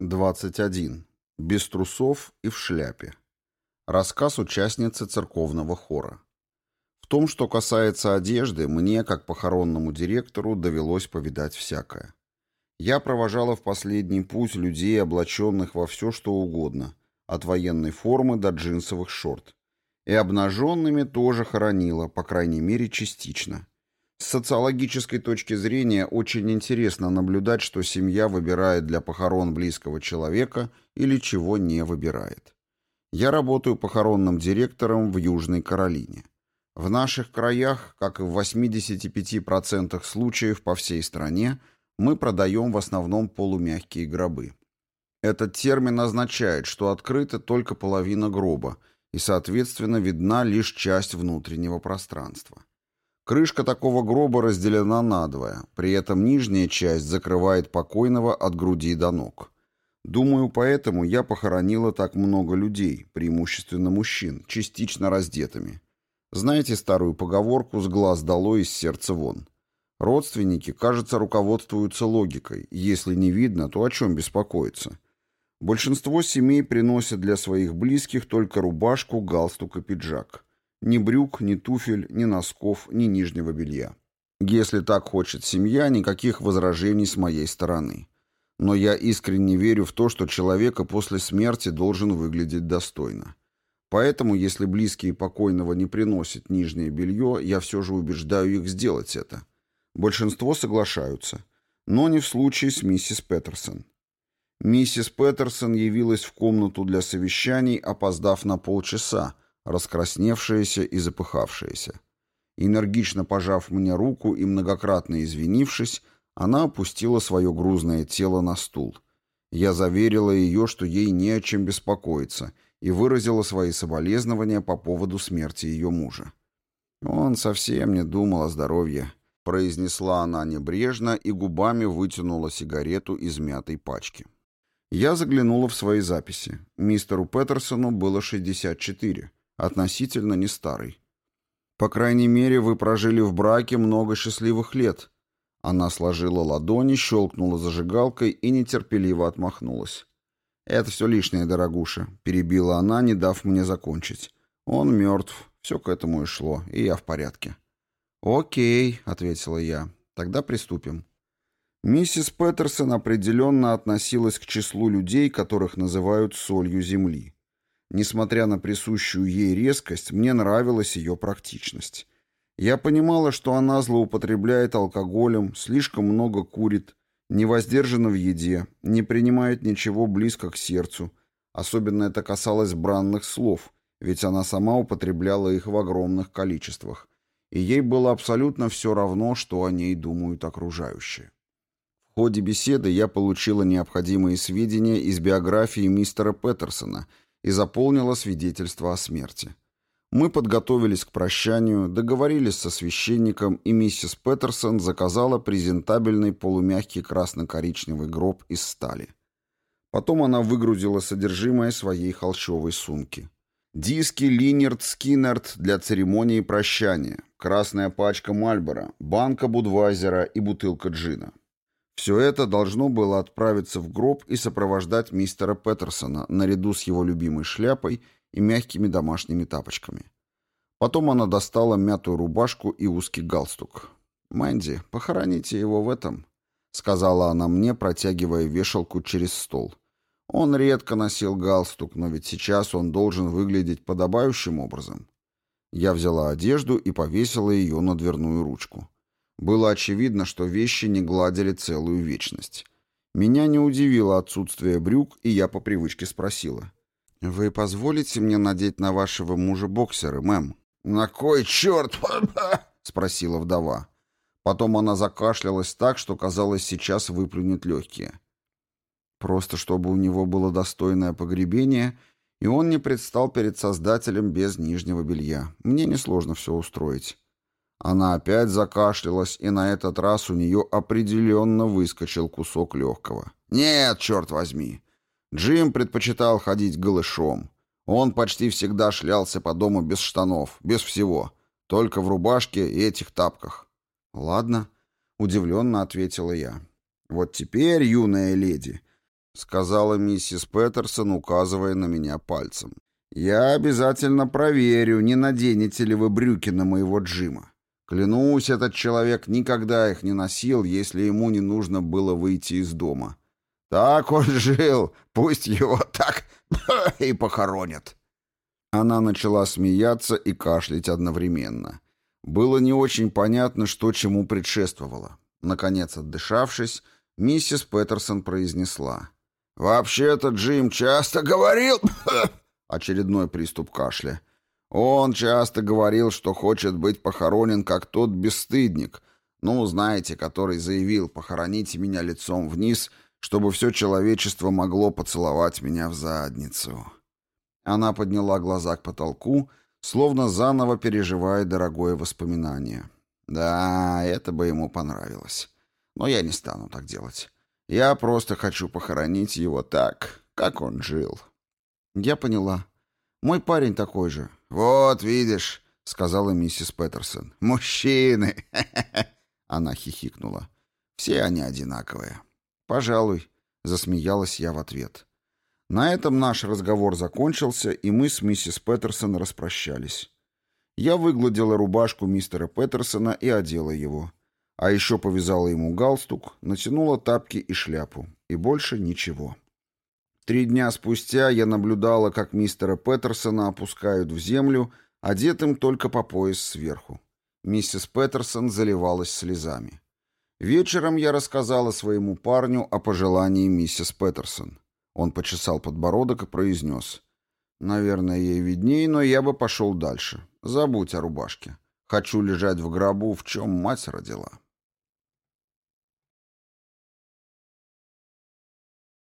21. Без трусов и в шляпе. Рассказ участницы церковного хора. В том, что касается одежды, мне, как похоронному директору, довелось повидать всякое. Я провожала в последний путь людей, облаченных во все, что угодно, от военной формы до джинсовых шорт. И обнаженными тоже хоронила, по крайней мере, частично. С социологической точки зрения очень интересно наблюдать, что семья выбирает для похорон близкого человека или чего не выбирает. Я работаю похоронным директором в Южной Каролине. В наших краях, как и в 85% случаев по всей стране, мы продаем в основном полумягкие гробы. Этот термин означает, что открыта только половина гроба, и, соответственно, видна лишь часть внутреннего пространства. Крышка такого гроба разделена надвое, при этом нижняя часть закрывает покойного от груди до ног. Думаю, поэтому я похоронила так много людей, преимущественно мужчин, частично раздетыми. Знаете старую поговорку «с глаз долой, из сердца вон»? Родственники, кажется, руководствуются логикой. Если не видно, то о чем беспокоиться? Большинство семей приносят для своих близких только рубашку, галстук и пиджак. Ни брюк, ни туфель, ни носков, ни нижнего белья. Если так хочет семья, никаких возражений с моей стороны. Но я искренне верю в то, что человека после смерти должен выглядеть достойно. Поэтому, если близкие покойного не приносят нижнее белье, я все же убеждаю их сделать это. Большинство соглашаются. Но не в случае с миссис Петерсон. Миссис Петерсон явилась в комнату для совещаний, опоздав на полчаса, раскрасневшаяся и запыхавшаяся. Энергично пожав мне руку и многократно извинившись, она опустила свое грузное тело на стул. Я заверила ее, что ей не о чем беспокоиться, и выразила свои соболезнования по поводу смерти ее мужа. «Он совсем не думал о здоровье», — произнесла она небрежно и губами вытянула сигарету из мятой пачки. Я заглянула в свои записи. Мистеру Петерсону было 64 относительно не старый. По крайней мере, вы прожили в браке много счастливых лет. Она сложила ладони, щелкнула зажигалкой и нетерпеливо отмахнулась. «Это все лишнее, дорогуша», — перебила она, не дав мне закончить. «Он мертв. Все к этому и шло, и я в порядке». «Окей», — ответила я. «Тогда приступим». Миссис Петерсон определенно относилась к числу людей, которых называют солью земли. Несмотря на присущую ей резкость, мне нравилась ее практичность. Я понимала, что она злоупотребляет алкоголем, слишком много курит, не воздержана в еде, не принимает ничего близко к сердцу. Особенно это касалось бранных слов, ведь она сама употребляла их в огромных количествах. И ей было абсолютно все равно, что о ней думают окружающие. В ходе беседы я получила необходимые сведения из биографии мистера Петерсона – и заполнила свидетельство о смерти. Мы подготовились к прощанию, договорились со священником, и миссис Петерсон заказала презентабельный полумягкий красно-коричневый гроб из стали. Потом она выгрузила содержимое своей холщовой сумки. Диски Линерд Скиннерд для церемонии прощания, красная пачка Мальбора, банка Будвайзера и бутылка джина. Все это должно было отправиться в гроб и сопровождать мистера Петерсона наряду с его любимой шляпой и мягкими домашними тапочками. Потом она достала мятую рубашку и узкий галстук. «Мэнди, похороните его в этом», — сказала она мне, протягивая вешалку через стол. Он редко носил галстук, но ведь сейчас он должен выглядеть подобающим образом. Я взяла одежду и повесила ее на дверную ручку. Было очевидно, что вещи не гладили целую вечность. Меня не удивило отсутствие брюк, и я по привычке спросила. «Вы позволите мне надеть на вашего мужа боксеры, мэм?» «На кой черт?» — спросила вдова. Потом она закашлялась так, что, казалось, сейчас выплюнет легкие. Просто чтобы у него было достойное погребение, и он не предстал перед Создателем без нижнего белья. Мне несложно все устроить. Она опять закашлялась, и на этот раз у нее определенно выскочил кусок легкого. «Нет, черт возьми!» Джим предпочитал ходить голышом. Он почти всегда шлялся по дому без штанов, без всего, только в рубашке и этих тапках. «Ладно», — удивленно ответила я. «Вот теперь, юная леди, сказала миссис Петерсон, указывая на меня пальцем. «Я обязательно проверю, не наденете ли вы брюки на моего Джима. Клянусь, этот человек никогда их не носил, если ему не нужно было выйти из дома. Так он жил, пусть его так и похоронят». Она начала смеяться и кашлять одновременно. Было не очень понятно, что чему предшествовало. Наконец, отдышавшись, миссис Петерсон произнесла. «Вообще-то Джим часто говорил...» Очередной приступ кашля. «Он часто говорил, что хочет быть похоронен, как тот бесстыдник. Ну, знаете, который заявил, похороните меня лицом вниз, чтобы все человечество могло поцеловать меня в задницу». Она подняла глаза к потолку, словно заново переживая дорогое воспоминание. Да, это бы ему понравилось. Но я не стану так делать. Я просто хочу похоронить его так, как он жил. Я поняла. Мой парень такой же. Вот, видишь, сказала миссис Петерсон. Мужчины. Она хихикнула. Все они одинаковые. Пожалуй, засмеялась я в ответ. На этом наш разговор закончился, и мы с миссис Петерсон распрощались. Я выгладила рубашку мистера Петерсона и одела его. А еще повязала ему галстук, натянула тапки и шляпу. И больше ничего. Три дня спустя я наблюдала, как мистера Петерсона опускают в землю, одетым только по пояс сверху. Миссис Петерсон заливалась слезами. Вечером я рассказала своему парню о пожелании миссис Петерсон. Он почесал подбородок и произнес. «Наверное, ей видней, но я бы пошел дальше. Забудь о рубашке. Хочу лежать в гробу, в чем мать родила.